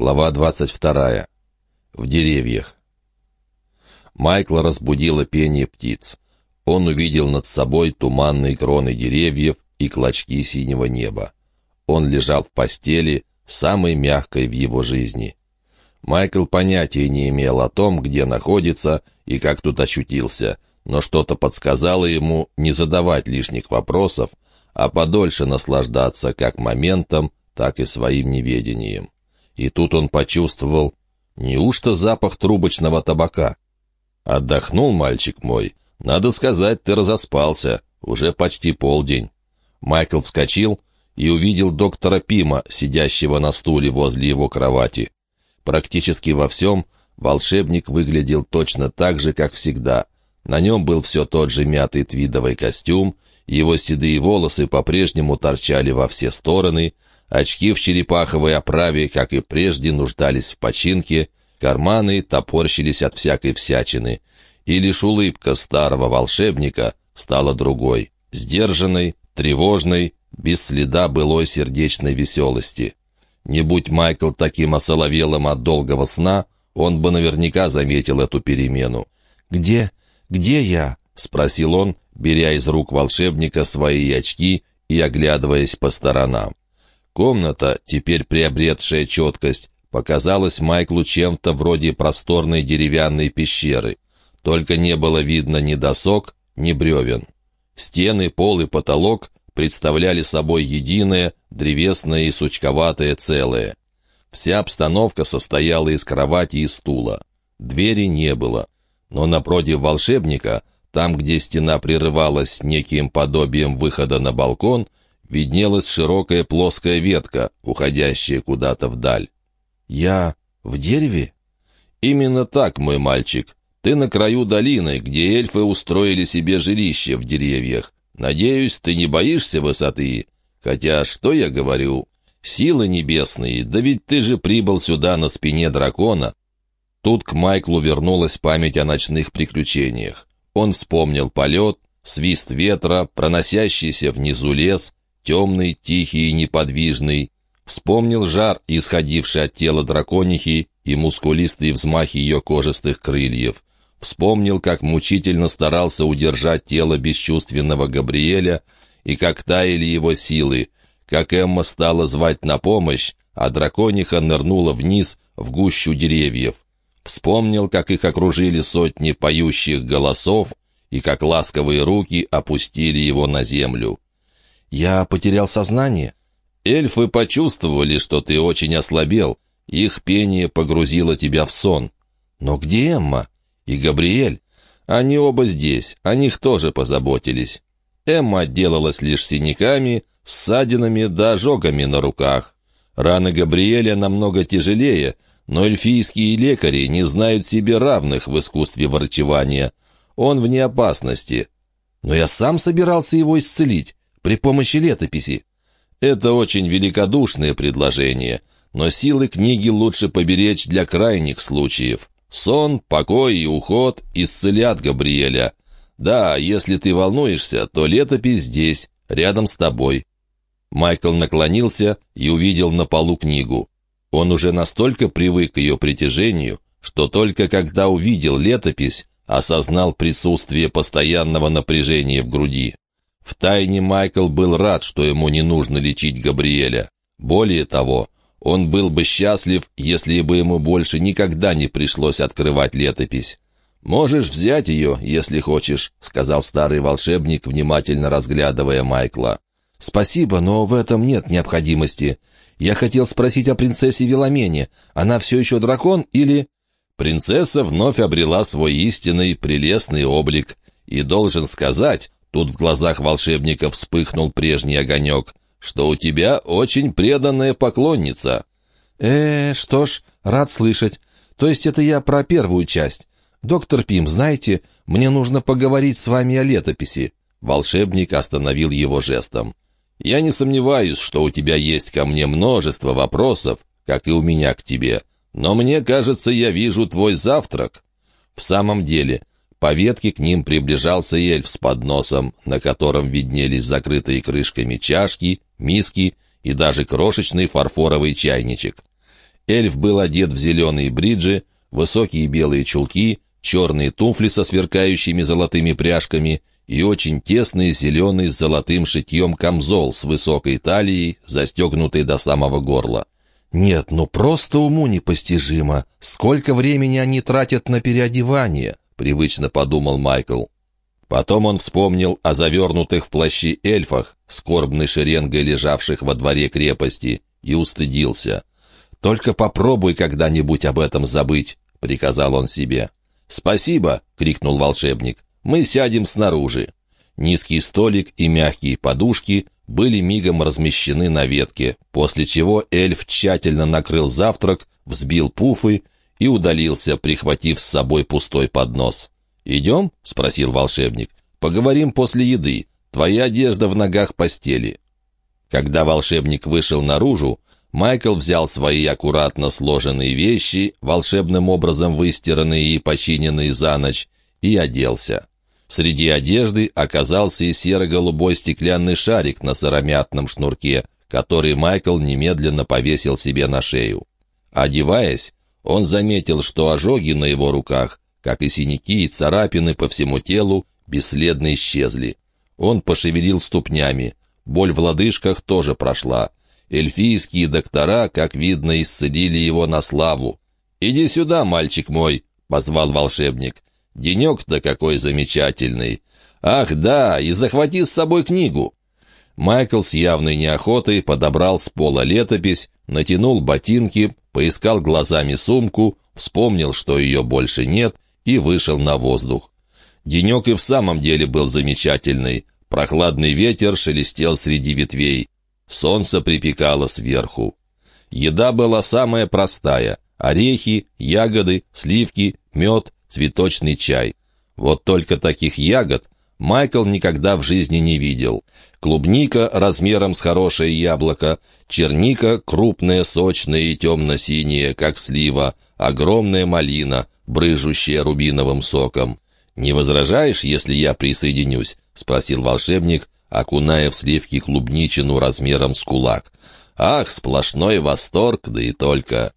Глава 22. В деревьях. Майкла разбудило пение птиц. Он увидел над собой туманные кроны деревьев и клочки синего неба. Он лежал в постели, самой мягкой в его жизни. Майкл понятия не имел о том, где находится и как тут ощутился, но что-то подсказало ему не задавать лишних вопросов, а подольше наслаждаться как моментом, так и своим неведением. И тут он почувствовал, неужто запах трубочного табака? «Отдохнул, мальчик мой. Надо сказать, ты разоспался. Уже почти полдень». Майкл вскочил и увидел доктора Пима, сидящего на стуле возле его кровати. Практически во всем волшебник выглядел точно так же, как всегда. На нем был все тот же мятый твидовый костюм, его седые волосы по-прежнему торчали во все стороны — Очки в черепаховой оправе, как и прежде, нуждались в починке, карманы топорщились от всякой всячины. И лишь улыбка старого волшебника стала другой, сдержанной, тревожной, без следа былой сердечной веселости. Не будь Майкл таким осоловелым от долгого сна, он бы наверняка заметил эту перемену. «Где? Где я?» — спросил он, беря из рук волшебника свои очки и оглядываясь по сторонам. Комната, теперь приобретшая четкость, показалась Майклу чем-то вроде просторной деревянной пещеры. Только не было видно ни досок, ни бревен. Стены, пол и потолок представляли собой единое, древесное и сучковатое целое. Вся обстановка состояла из кровати и стула. Двери не было. Но напротив волшебника, там, где стена прерывалась неким подобием выхода на балкон, виднелась широкая плоская ветка, уходящая куда-то вдаль. «Я в дереве?» «Именно так, мой мальчик. Ты на краю долины, где эльфы устроили себе жилище в деревьях. Надеюсь, ты не боишься высоты? Хотя, что я говорю? Силы небесные, да ведь ты же прибыл сюда на спине дракона». Тут к Майклу вернулась память о ночных приключениях. Он вспомнил полет, свист ветра, проносящийся внизу лес, темный, тихий и неподвижный. Вспомнил жар, исходивший от тела драконихи, и мускулистые взмахи ее кожистых крыльев. Вспомнил, как мучительно старался удержать тело бесчувственного Габриэля, и как таяли его силы, как Эмма стала звать на помощь, а дракониха нырнула вниз, в гущу деревьев. Вспомнил, как их окружили сотни поющих голосов, и как ласковые руки опустили его на землю. «Я потерял сознание?» «Эльфы почувствовали, что ты очень ослабел. Их пение погрузило тебя в сон». «Но где Эмма?» «И Габриэль?» «Они оба здесь, о них тоже позаботились». Эмма отделалась лишь синяками, ссадинами да ожогами на руках. Раны Габриэля намного тяжелее, но эльфийские лекари не знают себе равных в искусстве врачевания. Он вне опасности. Но я сам собирался его исцелить при помощи летописи. Это очень великодушное предложение, но силы книги лучше поберечь для крайних случаев. Сон, покой и уход исцелят Габриэля. Да, если ты волнуешься, то летопись здесь, рядом с тобой. Майкл наклонился и увидел на полу книгу. Он уже настолько привык к ее притяжению, что только когда увидел летопись, осознал присутствие постоянного напряжения в груди. Втайне Майкл был рад, что ему не нужно лечить Габриэля. Более того, он был бы счастлив, если бы ему больше никогда не пришлось открывать летопись. «Можешь взять ее, если хочешь», — сказал старый волшебник, внимательно разглядывая Майкла. «Спасибо, но в этом нет необходимости. Я хотел спросить о принцессе Веломене. Она все еще дракон или...» Принцесса вновь обрела свой истинный, прелестный облик. И должен сказать, Тут в глазах волшебника вспыхнул прежний огонек. «Что у тебя очень преданная поклонница». «Э, что ж, рад слышать. То есть это я про первую часть. Доктор Пим, знаете, мне нужно поговорить с вами о летописи». Волшебник остановил его жестом. «Я не сомневаюсь, что у тебя есть ко мне множество вопросов, как и у меня к тебе. Но мне кажется, я вижу твой завтрак». В самом деле, по ветке к ним приближался эльф с подносом, на котором виднелись закрытые крышками чашки, миски и даже крошечный фарфоровый чайничек. Эльф был одет в зеленые бриджи, высокие белые чулки, черные туфли со сверкающими золотыми пряжками и очень тесный зеленый с золотым шитьем камзол с высокой талией, застегнутый до самого горла. «Нет, ну просто уму непостижимо. Сколько времени они тратят на переодевание?» — привычно подумал Майкл. Потом он вспомнил о завернутых в плащи эльфах, скорбной шеренгой лежавших во дворе крепости, и устыдился. «Только попробуй когда-нибудь об этом забыть», — приказал он себе. «Спасибо!» — крикнул волшебник. «Мы сядем снаружи». Низкий столик и мягкие подушки были мигом размещены на ветке, после чего эльф тщательно накрыл завтрак, взбил пуфы и удалился, прихватив с собой пустой поднос. «Идем?» — спросил волшебник. «Поговорим после еды. Твоя одежда в ногах постели». Когда волшебник вышел наружу, Майкл взял свои аккуратно сложенные вещи, волшебным образом выстиранные и починенные за ночь, и оделся. Среди одежды оказался и серо-голубой стеклянный шарик на сыромятном шнурке, который Майкл немедленно повесил себе на шею. Одеваясь, он заметил, что ожоги на его руках, как и синяки и царапины по всему телу, бесследно исчезли. Он пошевелил ступнями. Боль в лодыжках тоже прошла. Эльфийские доктора, как видно, исцелили его на славу. «Иди сюда, мальчик мой», — позвал волшебник. Денек-то какой замечательный! Ах, да, и захвати с собой книгу!» Майкл с явной неохотой подобрал с пола летопись, натянул ботинки, поискал глазами сумку, вспомнил, что ее больше нет, и вышел на воздух. Денек и в самом деле был замечательный. Прохладный ветер шелестел среди ветвей. Солнце припекало сверху. Еда была самая простая — орехи, ягоды, сливки, мед, цветочный чай. Вот только таких ягод Майкл никогда в жизни не видел. Клубника размером с хорошее яблоко, черника крупная, сочная и темно-синяя, как слива, огромная малина, брыжущая рубиновым соком. «Не возражаешь, если я присоединюсь?» — спросил волшебник, окуная в сливки клубничину размером с кулак. «Ах, сплошной восторг, да и только!»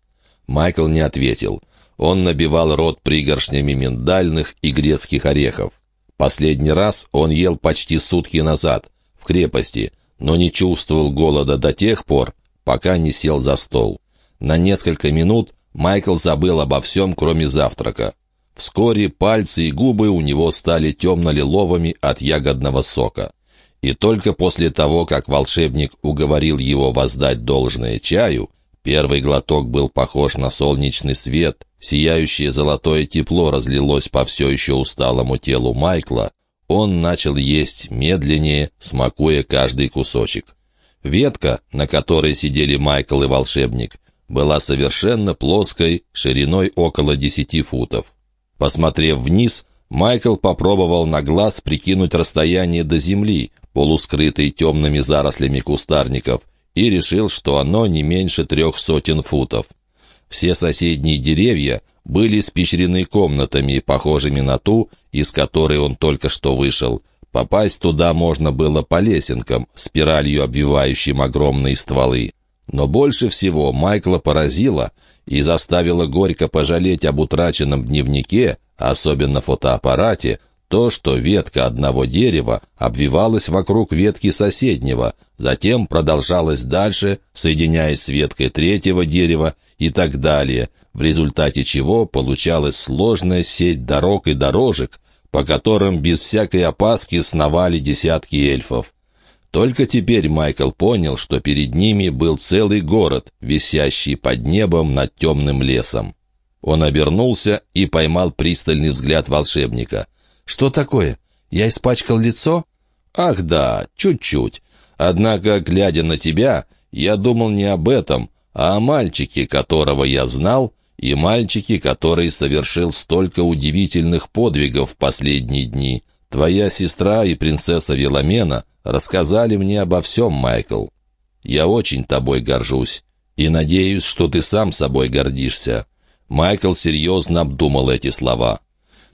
Майкл не ответил. Он набивал рот пригоршнями миндальных и грецких орехов. Последний раз он ел почти сутки назад, в крепости, но не чувствовал голода до тех пор, пока не сел за стол. На несколько минут Майкл забыл обо всем, кроме завтрака. Вскоре пальцы и губы у него стали темно-лиловыми от ягодного сока. И только после того, как волшебник уговорил его воздать должное чаю, первый глоток был похож на солнечный свет, сияющее золотое тепло разлилось по все еще усталому телу Майкла, он начал есть медленнее, смакуя каждый кусочек. Ветка, на которой сидели Майкл и волшебник, была совершенно плоской, шириной около десяти футов. Посмотрев вниз, Майкл попробовал на глаз прикинуть расстояние до земли, полускрытой темными зарослями кустарников, и решил, что оно не меньше трех сотен футов. Все соседние деревья были спещрены комнатами, похожими на ту, из которой он только что вышел. Попасть туда можно было по лесенкам, спиралью обвивающим огромные стволы. Но больше всего Майкла поразило и заставило горько пожалеть об утраченном дневнике, особенно фотоаппарате, то, что ветка одного дерева обвивалась вокруг ветки соседнего, затем продолжалась дальше, соединяясь с веткой третьего дерева и так далее, в результате чего получалась сложная сеть дорог и дорожек, по которым без всякой опаски сновали десятки эльфов. Только теперь Майкл понял, что перед ними был целый город, висящий под небом над темным лесом. Он обернулся и поймал пристальный взгляд волшебника. «Что такое? Я испачкал лицо?» «Ах да, чуть-чуть. Однако, глядя на тебя, я думал не об этом, а о мальчике, которого я знал, и мальчике, который совершил столько удивительных подвигов в последние дни. Твоя сестра и принцесса Веломена рассказали мне обо всем, Майкл. Я очень тобой горжусь и надеюсь, что ты сам собой гордишься». Майкл серьезно обдумал эти слова.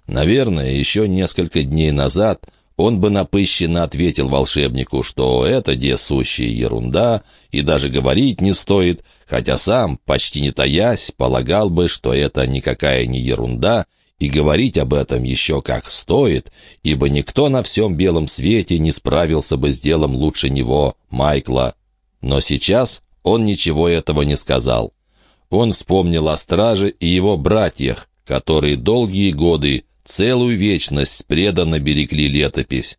Наверное, еще несколько дней назад он бы напыщенно ответил волшебнику, что это де сущая ерунда, и даже говорить не стоит, хотя сам, почти не таясь, полагал бы, что это никакая не ерунда, и говорить об этом еще как стоит, ибо никто на всем белом свете не справился бы с делом лучше него, Майкла. Но сейчас он ничего этого не сказал. Он вспомнил о страже и его братьях, которые долгие годы Целую вечность преданно берегли летопись.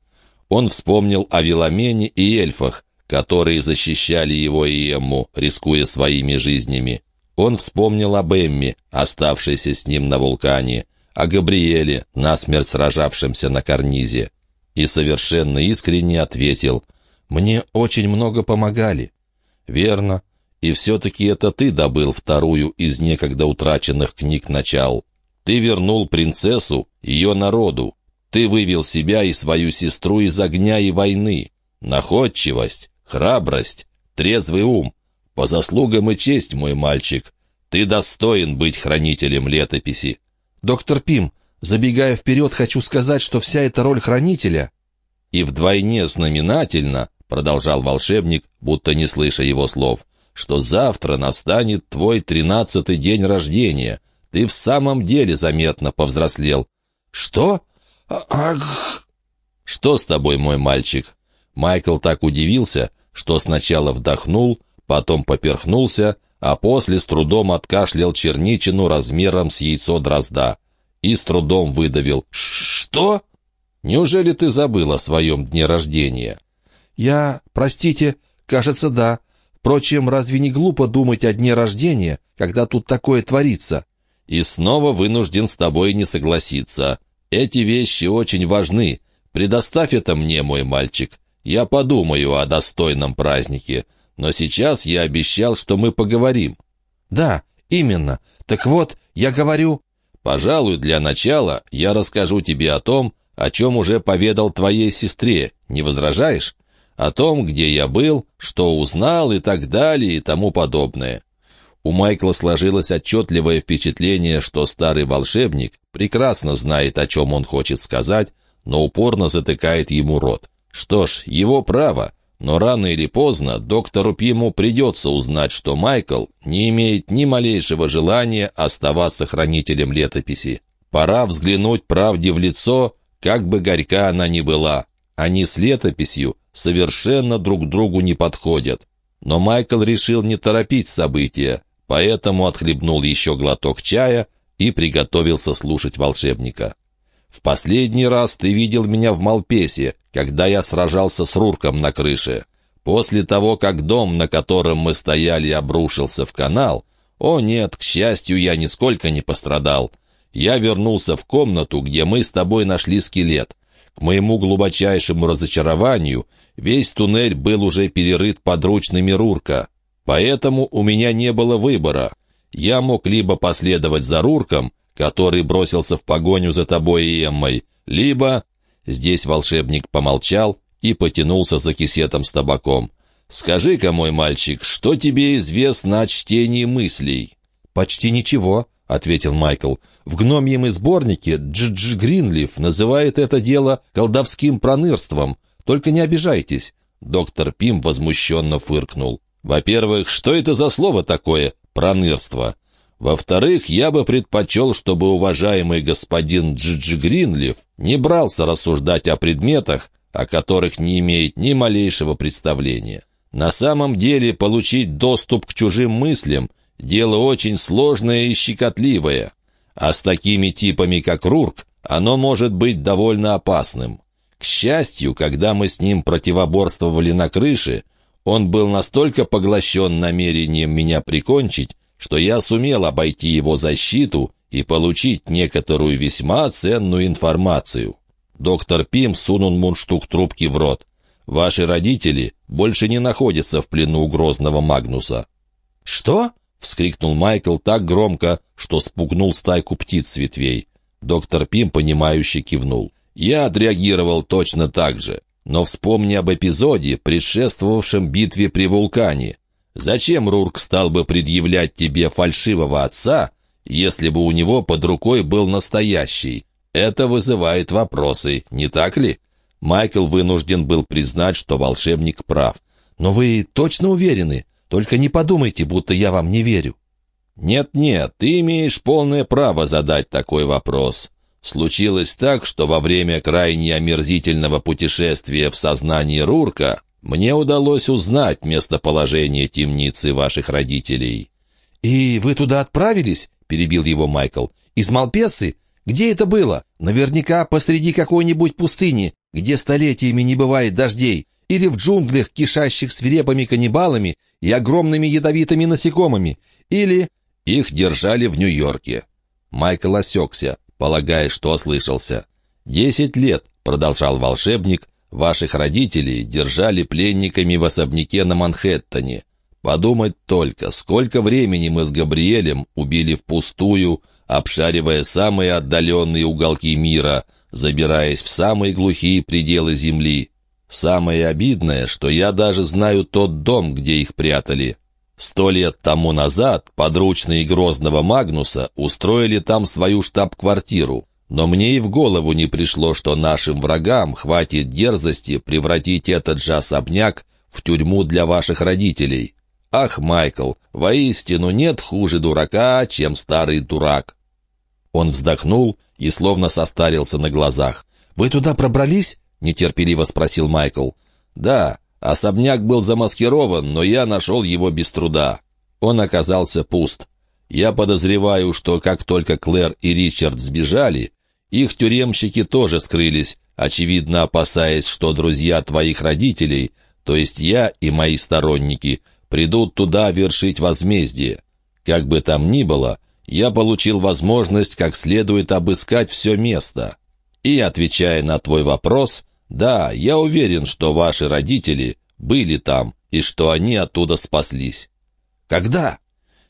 Он вспомнил о Веломене и эльфах, которые защищали его и Эмму, рискуя своими жизнями. Он вспомнил об Эмме, оставшейся с ним на вулкане, о Габриэле, насмерть сражавшемся на карнизе. И совершенно искренне ответил, «Мне очень много помогали». «Верно. И все-таки это ты добыл вторую из некогда утраченных книг начал. Ты вернул принцессу ее народу. Ты вывел себя и свою сестру из огня и войны. Находчивость, храбрость, трезвый ум. По заслугам и честь, мой мальчик. Ты достоин быть хранителем летописи. Доктор Пим, забегая вперед, хочу сказать, что вся эта роль хранителя... И вдвойне знаменательно, продолжал волшебник, будто не слыша его слов, что завтра настанет твой тринадцатый день рождения. Ты в самом деле заметно повзрослел. «Что? А, ах!» «Что с тобой, мой мальчик?» Майкл так удивился, что сначала вдохнул, потом поперхнулся, а после с трудом откашлял черничину размером с яйцо дрозда. И с трудом выдавил «Что? Неужели ты забыл о своем дне рождения?» «Я... простите, кажется, да. Впрочем, разве не глупо думать о дне рождения, когда тут такое творится?» И снова вынужден с тобой не согласиться. Эти вещи очень важны. Предоставь это мне, мой мальчик. Я подумаю о достойном празднике. Но сейчас я обещал, что мы поговорим». «Да, именно. Так вот, я говорю...» «Пожалуй, для начала я расскажу тебе о том, о чем уже поведал твоей сестре. Не возражаешь? О том, где я был, что узнал и так далее и тому подобное. У Майкла сложилось отчетливое впечатление, что старый волшебник прекрасно знает, о чем он хочет сказать, но упорно затыкает ему рот. Что ж, его право, но рано или поздно доктору Пиму придется узнать, что Майкл не имеет ни малейшего желания оставаться хранителем летописи. Пора взглянуть правде в лицо, как бы горька она ни была. Они с летописью совершенно друг другу не подходят. Но Майкл решил не торопить события поэтому отхлебнул еще глоток чая и приготовился слушать волшебника. «В последний раз ты видел меня в Малпесе, когда я сражался с Рурком на крыше. После того, как дом, на котором мы стояли, обрушился в канал, о нет, к счастью, я нисколько не пострадал. Я вернулся в комнату, где мы с тобой нашли скелет. К моему глубочайшему разочарованию, весь туннель был уже перерыт подручными Рурка. Поэтому у меня не было выбора. Я мог либо последовать за Рурком, который бросился в погоню за тобой и Эммой, либо... Здесь волшебник помолчал и потянулся за кисетом с табаком. «Скажи-ка, мой мальчик, что тебе известно о чтении мыслей?» «Почти ничего», — ответил Майкл. «В гномьем сборнике Дж-Дж Гринлиф называет это дело колдовским пронырством. Только не обижайтесь». Доктор Пим возмущенно фыркнул. Во-первых, что это за слово такое «пронырство»? Во-вторых, я бы предпочел, чтобы уважаемый господин Джиджи Гринлиф не брался рассуждать о предметах, о которых не имеет ни малейшего представления. На самом деле получить доступ к чужим мыслям – дело очень сложное и щекотливое, а с такими типами, как Рурк, оно может быть довольно опасным. К счастью, когда мы с ним противоборствовали на крыше – он был настолько поглощен намерением меня прикончить, что я сумел обойти его защиту и получить некоторую весьма ценную информацию. Доктор Пим сунул мундштук трубки в рот. «Ваши родители больше не находятся в плену грозного Магнуса». «Что?» — вскрикнул Майкл так громко, что спугнул стайку птиц с ветвей. Доктор Пим, понимающе кивнул. «Я отреагировал точно так же. Но вспомни об эпизоде, предшествовавшем битве при вулкане. Зачем Рурк стал бы предъявлять тебе фальшивого отца, если бы у него под рукой был настоящий? Это вызывает вопросы, не так ли? Майкл вынужден был признать, что волшебник прав. «Но вы точно уверены? Только не подумайте, будто я вам не верю». «Нет-нет, ты имеешь полное право задать такой вопрос. Случилось так, что во время крайне омерзительного путешествия в сознании Рурка мне удалось узнать местоположение темницы ваших родителей». «И вы туда отправились?» — перебил его Майкл. «Из Малпесы? Где это было? Наверняка посреди какой-нибудь пустыни, где столетиями не бывает дождей, или в джунглях, кишащих свирепыми каннибалами и огромными ядовитыми насекомыми, или...» Их держали в Нью-Йорке. Майкл осекся, полагая, что ослышался. «Десять лет», — продолжал волшебник, — «ваших родителей держали пленниками в особняке на Манхэттене. Подумать только, сколько времени мы с Габриэлем убили впустую, обшаривая самые отдаленные уголки мира, забираясь в самые глухие пределы земли. Самое обидное, что я даже знаю тот дом, где их прятали. Сто лет тому назад подручные Грозного Магнуса устроили там свою штаб-квартиру. Но мне и в голову не пришло, что нашим врагам хватит дерзости превратить этот же особняк в тюрьму для ваших родителей. Ах, Майкл, воистину нет хуже дурака, чем старый дурак. Он вздохнул и словно состарился на глазах. «Вы туда пробрались?» — нетерпеливо спросил Майкл. «Да, Особняк был замаскирован, но я нашел его без труда. Он оказался пуст. Я подозреваю, что как только Клэр и Ричард сбежали, их тюремщики тоже скрылись, очевидно опасаясь, что друзья твоих родителей, то есть я и мои сторонники, придут туда вершить возмездие. Как бы там ни было, я получил возможность как следует обыскать все место. И, отвечая на твой вопрос, да, я уверен, что ваши родители были там и что они оттуда спаслись. Когда?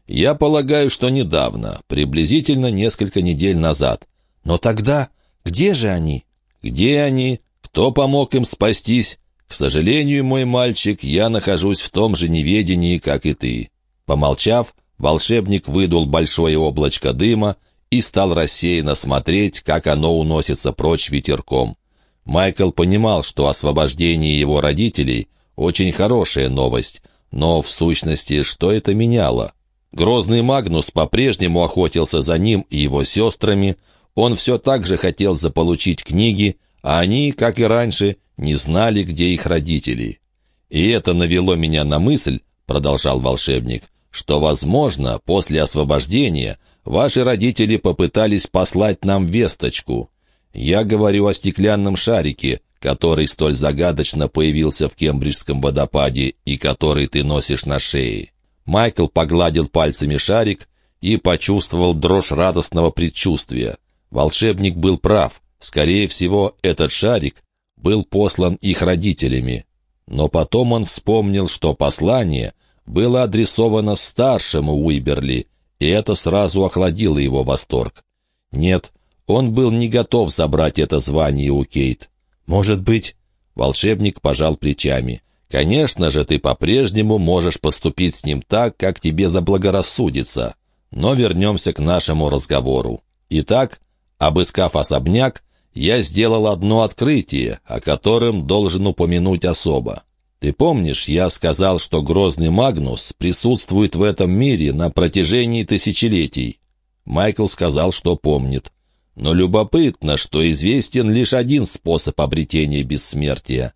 Я полагаю, что недавно, приблизительно несколько недель назад. Но тогда где же они? Где они? Кто помог им спастись? К сожалению, мой мальчик, я нахожусь в том же неведении, как и ты. Помолчав, волшебник выдул большое облачко дыма и стал рассеянно смотреть, как оно уносится прочь ветерком. Майкл понимал, что освобождение его родителей — очень хорошая новость, но в сущности что это меняло? Грозный Магнус по-прежнему охотился за ним и его сестрами, он все так же хотел заполучить книги, а они, как и раньше, не знали, где их родители. «И это навело меня на мысль», — продолжал волшебник, «что, возможно, после освобождения ваши родители попытались послать нам весточку». Я говорю о стеклянном шарике, который столь загадочно появился в Кембриджском водопаде и который ты носишь на шее. Майкл погладил пальцами шарик и почувствовал дрожь радостного предчувствия. Волшебник был прав. Скорее всего, этот шарик был послан их родителями. Но потом он вспомнил, что послание было адресовано старшему Уиберли, и это сразу охладило его восторг. Нет, он был не готов забрать это звание у Кейт. «Может быть...» Волшебник пожал плечами. «Конечно же, ты по-прежнему можешь поступить с ним так, как тебе заблагорассудится. Но вернемся к нашему разговору. Итак, обыскав особняк, я сделал одно открытие, о котором должен упомянуть особо. Ты помнишь, я сказал, что грозный Магнус присутствует в этом мире на протяжении тысячелетий? Майкл сказал, что помнит. Но любопытно, что известен лишь один способ обретения бессмертия.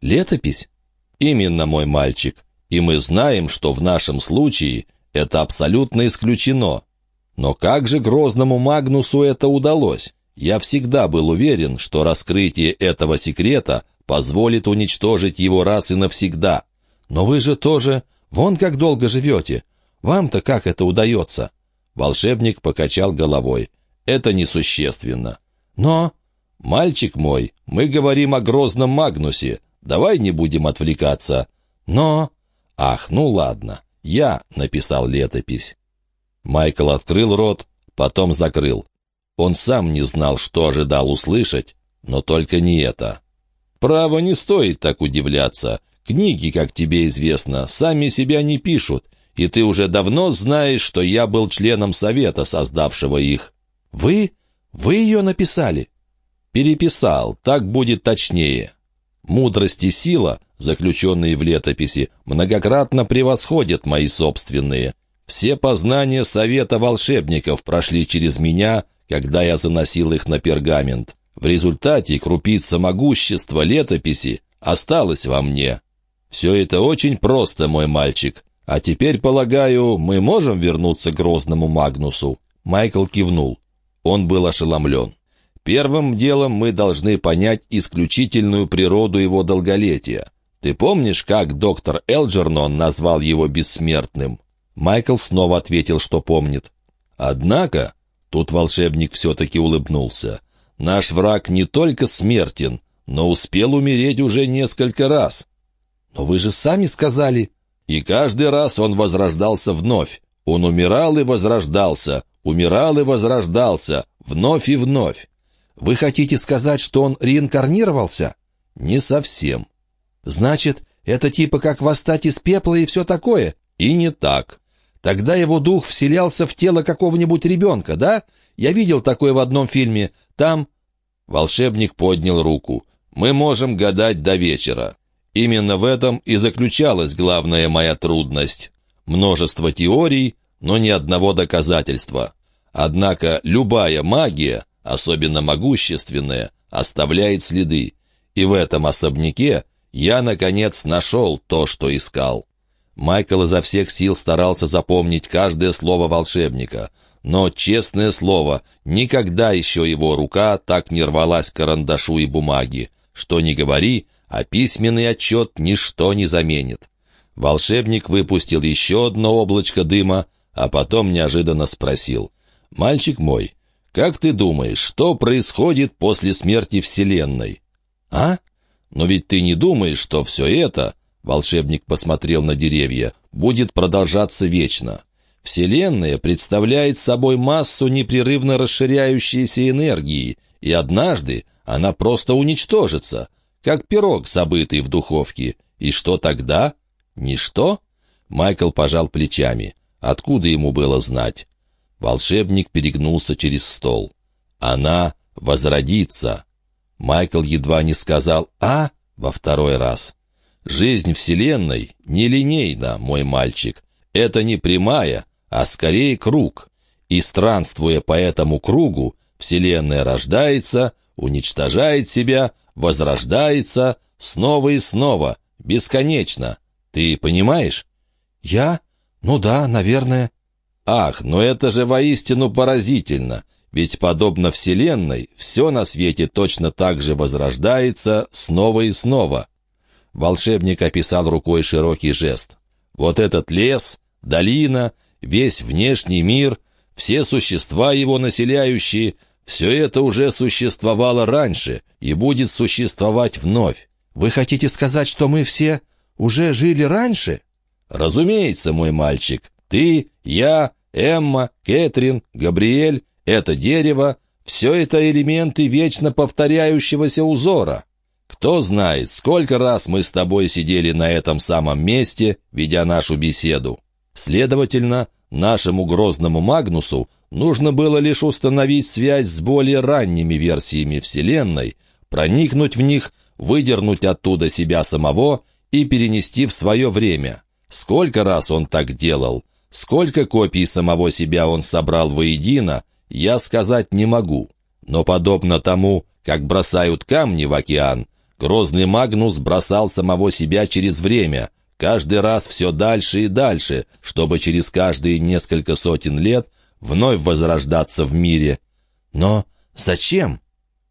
Летопись? Именно, мой мальчик. И мы знаем, что в нашем случае это абсолютно исключено. Но как же грозному Магнусу это удалось? Я всегда был уверен, что раскрытие этого секрета позволит уничтожить его раз и навсегда. Но вы же тоже... Вон как долго живете. Вам-то как это удается?» Волшебник покачал головой это несущественно. Но, мальчик мой, мы говорим о грозном Магнусе, давай не будем отвлекаться. Но... Ах, ну ладно, я написал летопись. Майкл открыл рот, потом закрыл. Он сам не знал, что ожидал услышать, но только не это. Право не стоит так удивляться. Книги, как тебе известно, сами себя не пишут, и ты уже давно знаешь, что я был членом совета, создавшего их. «Вы? Вы ее написали?» Переписал, так будет точнее. Мудрость и сила, заключенные в летописи, многократно превосходят мои собственные. Все познания совета волшебников прошли через меня, когда я заносил их на пергамент. В результате крупица могущества летописи осталась во мне. Все это очень просто, мой мальчик. А теперь, полагаю, мы можем вернуться к грозному Магнусу?» Майкл кивнул. Он был ошеломлен. Первым делом мы должны понять исключительную природу его долголетия. Ты помнишь, как доктор Элджернон назвал его бессмертным? Майкл снова ответил, что помнит. Однако, тут волшебник все-таки улыбнулся, наш враг не только смертен, но успел умереть уже несколько раз. Но вы же сами сказали. И каждый раз он возрождался вновь. Он умирал и возрождался, умирал и возрождался, вновь и вновь. Вы хотите сказать, что он реинкарнировался? Не совсем. Значит, это типа как восстать из пепла и все такое? И не так. Тогда его дух вселялся в тело какого-нибудь ребенка, да? Я видел такое в одном фильме. Там...» Волшебник поднял руку. «Мы можем гадать до вечера. Именно в этом и заключалась главная моя трудность. Множество теорий, но ни одного доказательства. Однако любая магия, особенно могущественная, оставляет следы. И в этом особняке я, наконец, нашел то, что искал. Майкл изо всех сил старался запомнить каждое слово волшебника. Но, честное слово, никогда еще его рука так не рвалась к карандашу и бумаге. Что ни говори, а письменный отчет ничто не заменит. Волшебник выпустил еще одно облачко дыма, а потом неожиданно спросил. «Мальчик мой, как ты думаешь, что происходит после смерти Вселенной?» «А? Но ведь ты не думаешь, что все это, волшебник посмотрел на деревья, будет продолжаться вечно. Вселенная представляет собой массу непрерывно расширяющейся энергии, и однажды она просто уничтожится, как пирог, забытый в духовке. И что тогда? Ничто? Майкл пожал плечами. Откуда ему было знать? Волшебник перегнулся через стол. Она возродится. Майкл едва не сказал «а» во второй раз. Жизнь Вселенной нелинейна, мой мальчик. Это не прямая, а скорее круг. И странствуя по этому кругу, Вселенная рождается, уничтожает себя, возрождается снова и снова, бесконечно. Ты понимаешь? Я? Ну да, наверное. Ах, но это же воистину поразительно. Ведь, подобно Вселенной, все на свете точно так же возрождается снова и снова. Волшебник описал рукой широкий жест. Вот этот лес, долина, весь внешний мир, все существа его населяющие, все это уже существовало раньше и будет существовать вновь. Вы хотите сказать, что мы все уже жили раньше? Разумеется, мой мальчик. Ты, я, Эмма, Кэтрин, Габриэль, это дерево — все это элементы вечно повторяющегося узора. Кто знает, сколько раз мы с тобой сидели на этом самом месте, ведя нашу беседу. Следовательно, нашему грозному Магнусу нужно было лишь установить связь с более ранними версиями Вселенной, проникнуть в них, выдернуть оттуда себя самого и перенести в свое время. Сколько раз он так делал, сколько копий самого себя он собрал воедино, я сказать не могу. Но подобно тому, как бросают камни в океан, Грозный Магнус бросал самого себя через время, каждый раз все дальше и дальше, чтобы через каждые несколько сотен лет вновь возрождаться в мире. Но зачем?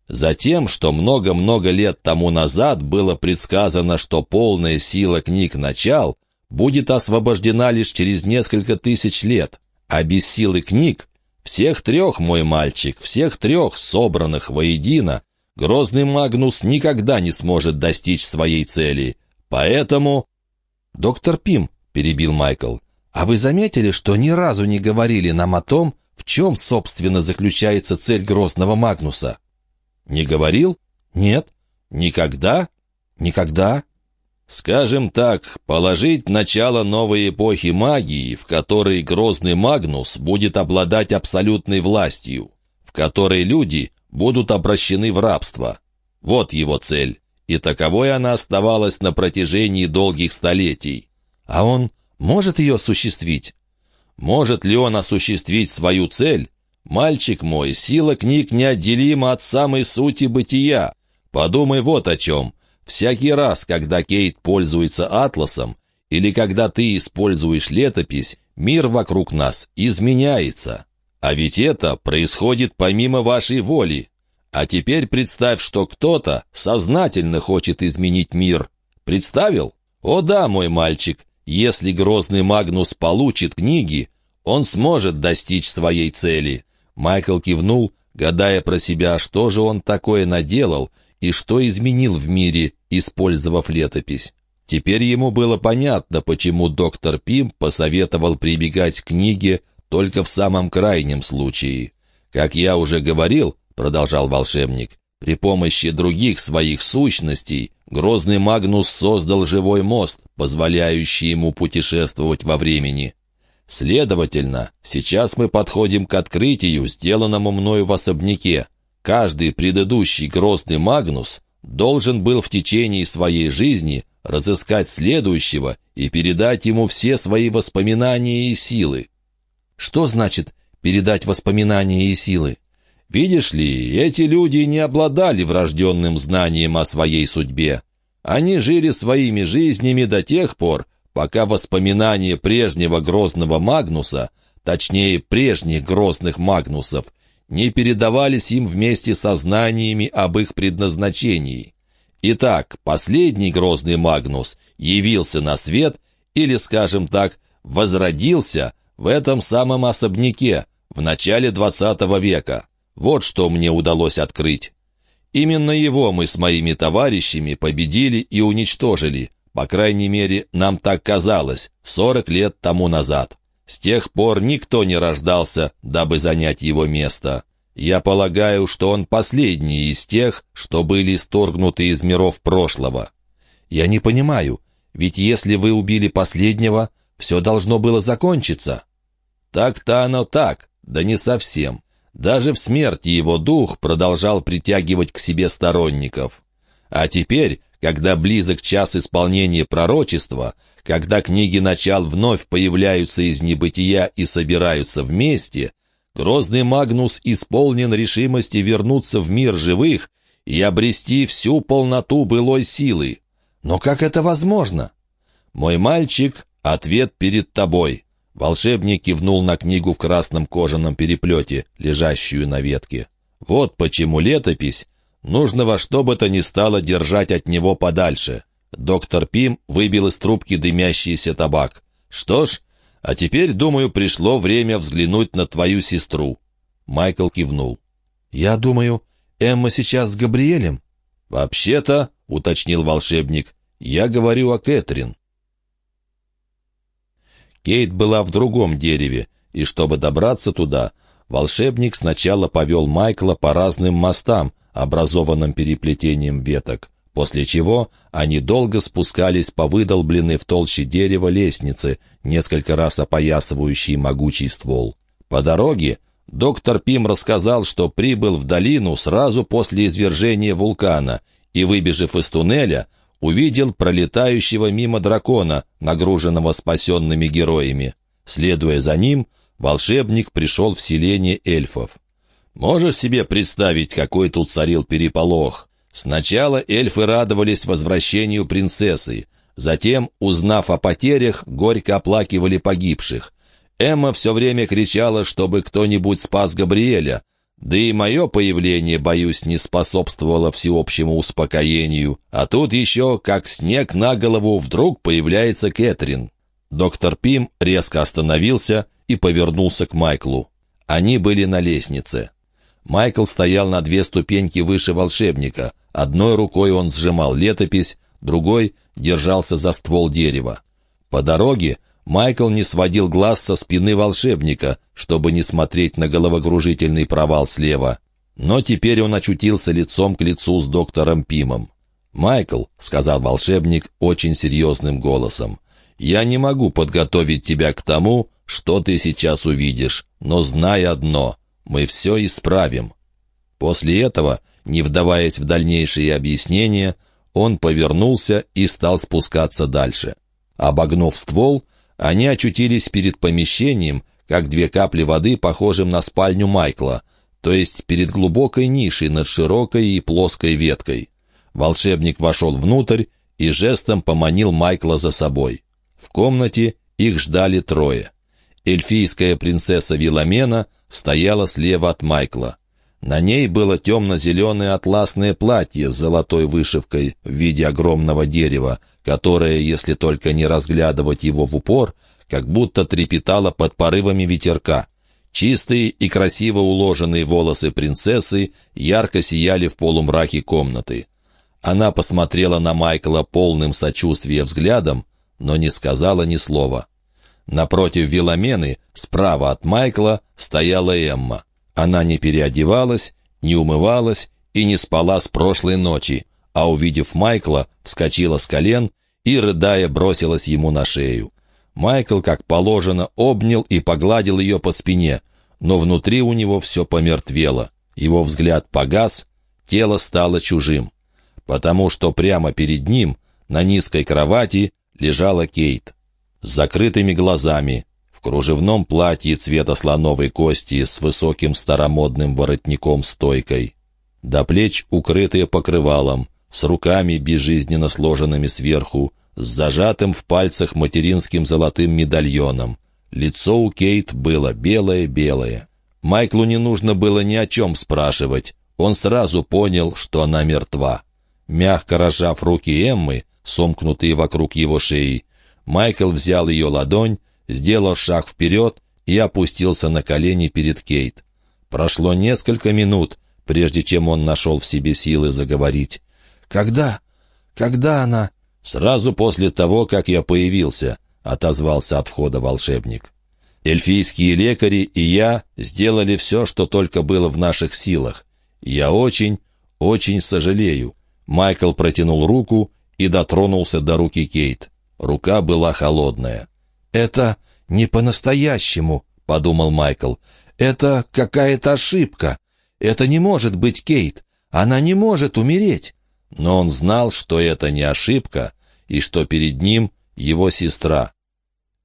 Затем, что много-много лет тому назад было предсказано, что полная сила книг начал будет освобождена лишь через несколько тысяч лет, а без силы книг всех трех, мой мальчик, всех трех, собранных воедино, Грозный Магнус никогда не сможет достичь своей цели. Поэтому... «Доктор Пим», — перебил Майкл, — «а вы заметили, что ни разу не говорили нам о том, в чем, собственно, заключается цель Грозного Магнуса?» «Не говорил? Нет. Никогда? Никогда?» Скажем так, положить начало новой эпохи магии, в которой Грозный Магнус будет обладать абсолютной властью, в которой люди будут обращены в рабство. Вот его цель, и таковой она оставалась на протяжении долгих столетий. А он может ее осуществить? Может ли он осуществить свою цель? Мальчик мой, сила книг неотделима от самой сути бытия. Подумай вот о чем. Всякий раз, когда Кейт пользуется атласом, или когда ты используешь летопись, мир вокруг нас изменяется. А ведь это происходит помимо вашей воли. А теперь представь, что кто-то сознательно хочет изменить мир. Представил? О да, мой мальчик, если грозный Магнус получит книги, он сможет достичь своей цели. Майкл кивнул, гадая про себя, что же он такое наделал и что изменил в мире, использовав летопись. Теперь ему было понятно, почему доктор Пим посоветовал прибегать к книге только в самом крайнем случае. Как я уже говорил, продолжал волшебник, при помощи других своих сущностей грозный Магнус создал живой мост, позволяющий ему путешествовать во времени. Следовательно, сейчас мы подходим к открытию, сделанному мною в особняке. Каждый предыдущий грозный Магнус должен был в течение своей жизни разыскать следующего и передать ему все свои воспоминания и силы. Что значит «передать воспоминания и силы»? Видишь ли, эти люди не обладали врожденным знанием о своей судьбе. Они жили своими жизнями до тех пор, пока воспоминания прежнего грозного Магнуса, точнее, прежних грозных Магнусов, не передавались им вместе со знаниями об их предназначении. Итак, последний грозный Магнус явился на свет, или, скажем так, возродился в этом самом особняке в начале XX века. Вот что мне удалось открыть. Именно его мы с моими товарищами победили и уничтожили. По крайней мере, нам так казалось, 40 лет тому назад. С тех пор никто не рождался, дабы занять его место. Я полагаю, что он последний из тех, что были сторгнуты из миров прошлого. Я не понимаю, ведь если вы убили последнего, все должно было закончиться. Так-то оно так, да не совсем. Даже в смерти его дух продолжал притягивать к себе сторонников. А теперь, когда близок час исполнения пророчества, когда книги начал вновь появляются из небытия и собираются вместе, грозный Магнус исполнен решимости вернуться в мир живых и обрести всю полноту былой силы. Но как это возможно? Мой мальчик, ответ перед тобой. Волшебник кивнул на книгу в красном кожаном переплете, лежащую на ветке. «Вот почему летопись нужно во что бы то ни стало держать от него подальше». Доктор Пим выбил из трубки дымящийся табак. «Что ж, а теперь, думаю, пришло время взглянуть на твою сестру». Майкл кивнул. «Я думаю, Эмма сейчас с Габриэлем?» «Вообще-то», — уточнил волшебник, — «я говорю о Кэтрин». Кейт была в другом дереве, и чтобы добраться туда, волшебник сначала повел Майкла по разным мостам, образованным переплетением веток, после чего они долго спускались по выдолбленной в толще дерева лестнице, несколько раз опоясывающей могучий ствол. По дороге доктор Пим рассказал, что прибыл в долину сразу после извержения вулкана и, выбежав из туннеля, увидел пролетающего мимо дракона, нагруженного спасенными героями. Следуя за ним, волшебник пришел в селение эльфов. Можешь себе представить, какой тут царил переполох? Сначала эльфы радовались возвращению принцессы, затем, узнав о потерях, горько оплакивали погибших. Эмма все время кричала, чтобы кто-нибудь спас Габриэля, да и мое появление, боюсь, не способствовало всеобщему успокоению. А тут еще, как снег на голову, вдруг появляется Кэтрин. Доктор Пим резко остановился и повернулся к Майклу. Они были на лестнице. Майкл стоял на две ступеньки выше волшебника. Одной рукой он сжимал летопись, другой держался за ствол дерева. По дороге Майкл не сводил глаз со спины волшебника, чтобы не смотреть на головокружительный провал слева. Но теперь он очутился лицом к лицу с доктором Пимом. «Майкл», — сказал волшебник очень серьезным голосом, — «я не могу подготовить тебя к тому, что ты сейчас увидишь, но знай одно — мы все исправим». После этого, не вдаваясь в дальнейшие объяснения, он повернулся и стал спускаться дальше. Обогнув ствол, они очутились перед помещением, как две капли воды, похожим на спальню Майкла, то есть перед глубокой нишей над широкой и плоской веткой. Волшебник вошел внутрь и жестом поманил Майкла за собой. В комнате их ждали трое. Эльфийская принцесса Виламена стояла слева от Майкла. На ней было темно-зеленое атласное платье с золотой вышивкой в виде огромного дерева, которое, если только не разглядывать его в упор, как будто трепетало под порывами ветерка. Чистые и красиво уложенные волосы принцессы ярко сияли в полумраке комнаты. Она посмотрела на Майкла полным сочувствия взглядом, но не сказала ни слова. Напротив Виламены, справа от Майкла, стояла Эмма. Она не переодевалась, не умывалась и не спала с прошлой ночи, а, увидев Майкла, вскочила с колен и, рыдая, бросилась ему на шею. Майкл, как положено, обнял и погладил ее по спине, но внутри у него все помертвело. Его взгляд погас, тело стало чужим потому что прямо перед ним, на низкой кровати, лежала Кейт. С закрытыми глазами, в кружевном платье цвета слоновой кости с высоким старомодным воротником-стойкой. До плеч укрытые покрывалом, с руками безжизненно сложенными сверху, с зажатым в пальцах материнским золотым медальоном. Лицо у Кейт было белое-белое. Майклу не нужно было ни о чем спрашивать. Он сразу понял, что она мертва. Мягко разжав руки Эммы, сомкнутые вокруг его шеи, Майкл взял ее ладонь, сделал шаг вперед и опустился на колени перед Кейт. Прошло несколько минут, прежде чем он нашел в себе силы заговорить. «Когда? Когда она?» «Сразу после того, как я появился», — отозвался от входа волшебник. «Эльфийские лекари и я сделали все, что только было в наших силах. Я очень, очень сожалею. Майкл протянул руку и дотронулся до руки Кейт. Рука была холодная. «Это не по-настоящему», — подумал Майкл. «Это какая-то ошибка. Это не может быть Кейт. Она не может умереть». Но он знал, что это не ошибка, и что перед ним его сестра.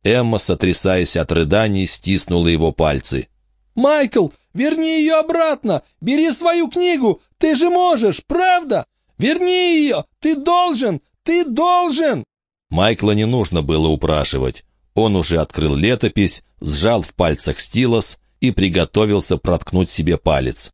Эмма, сотрясаясь от рыданий, стиснула его пальцы. «Майкл, верни ее обратно! Бери свою книгу! Ты же можешь, правда? Верни ее! Ты должен! Ты должен!» Майкла не нужно было упрашивать. Он уже открыл летопись, сжал в пальцах стилос и приготовился проткнуть себе палец.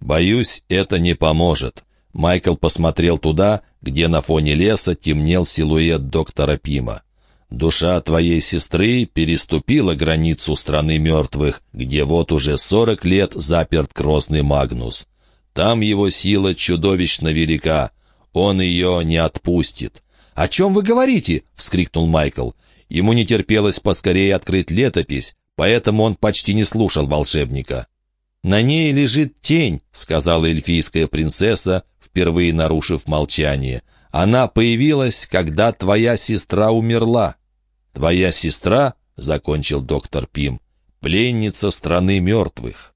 «Боюсь, это не поможет». Майкл посмотрел туда, где на фоне леса темнел силуэт доктора Пима. «Душа твоей сестры переступила границу страны мертвых, где вот уже сорок лет заперт Кросный Магнус. Там его сила чудовищно велика. Он ее не отпустит. «О чем вы говорите?» — вскрикнул Майкл. Ему не терпелось поскорее открыть летопись, поэтому он почти не слушал волшебника. «На ней лежит тень», — сказала эльфийская принцесса, впервые нарушив молчание. «Она появилась, когда твоя сестра умерла». «Твоя сестра», — закончил доктор Пим, — «пленница страны мертвых».